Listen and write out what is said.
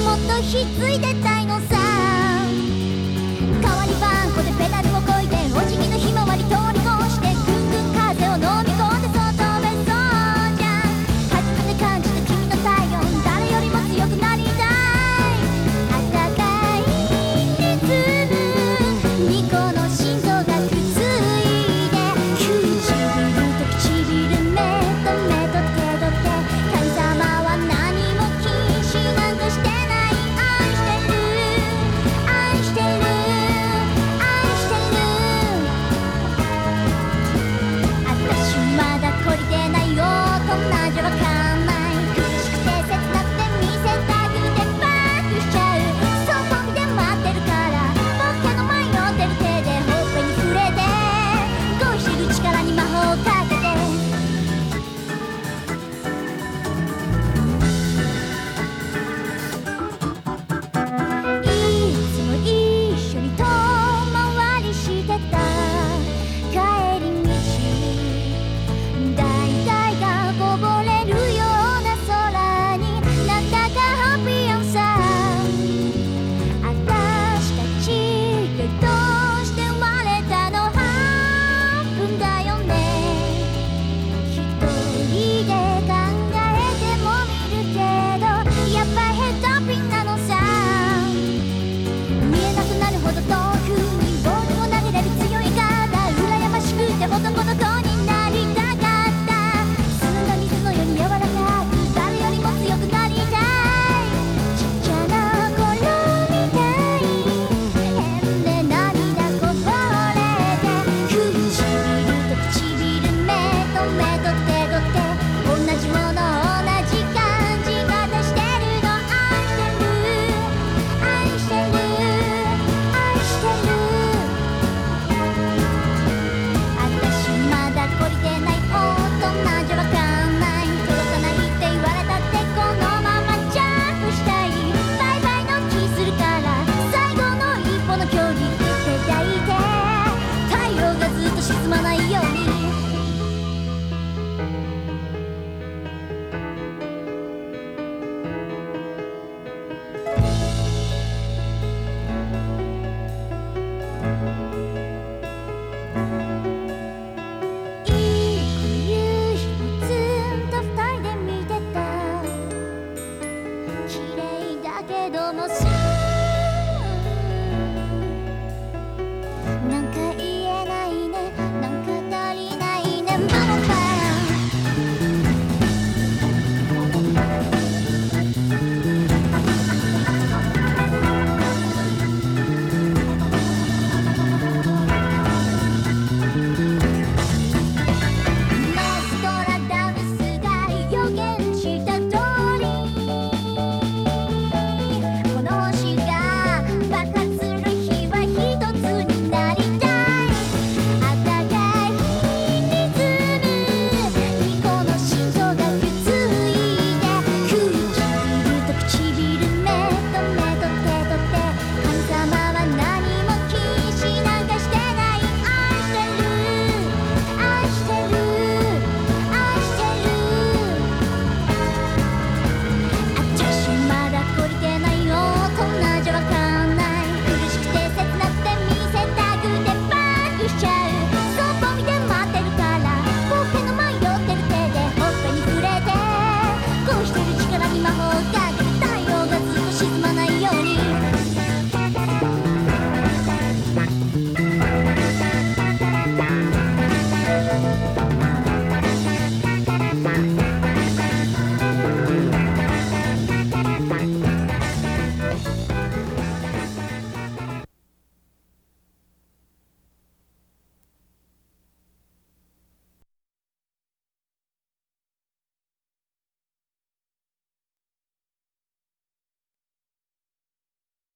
もっとひっついてたいのさ